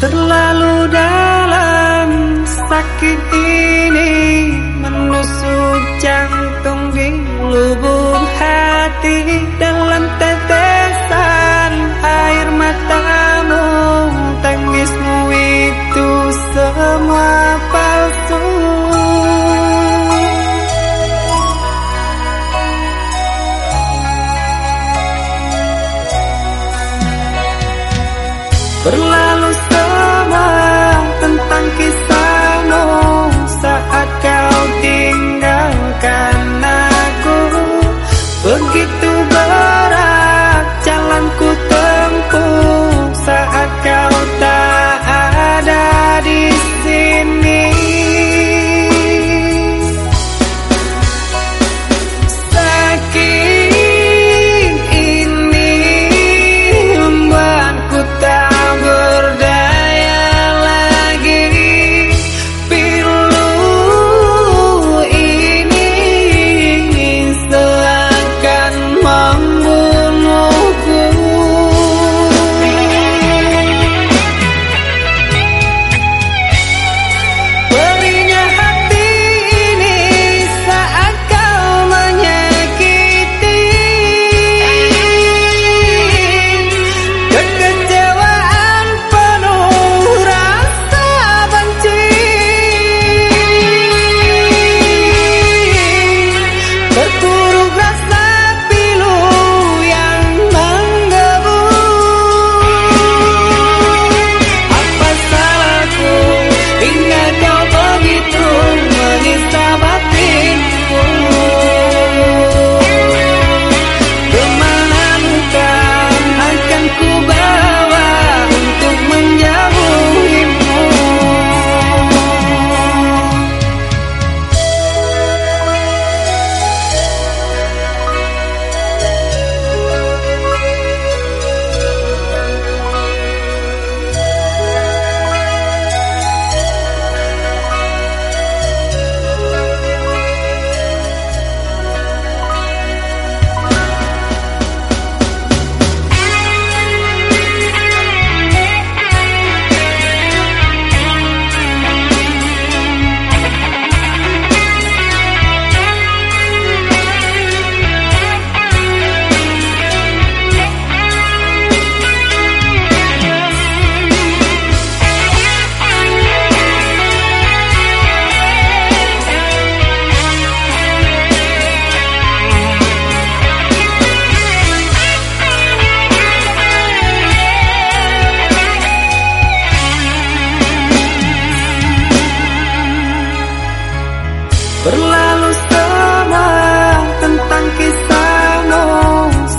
Terlalu dalam sakit ini menusuk jantung di lubuk Berlalu semalam tentang kisahmu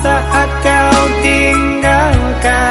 saat kau tinggalkan.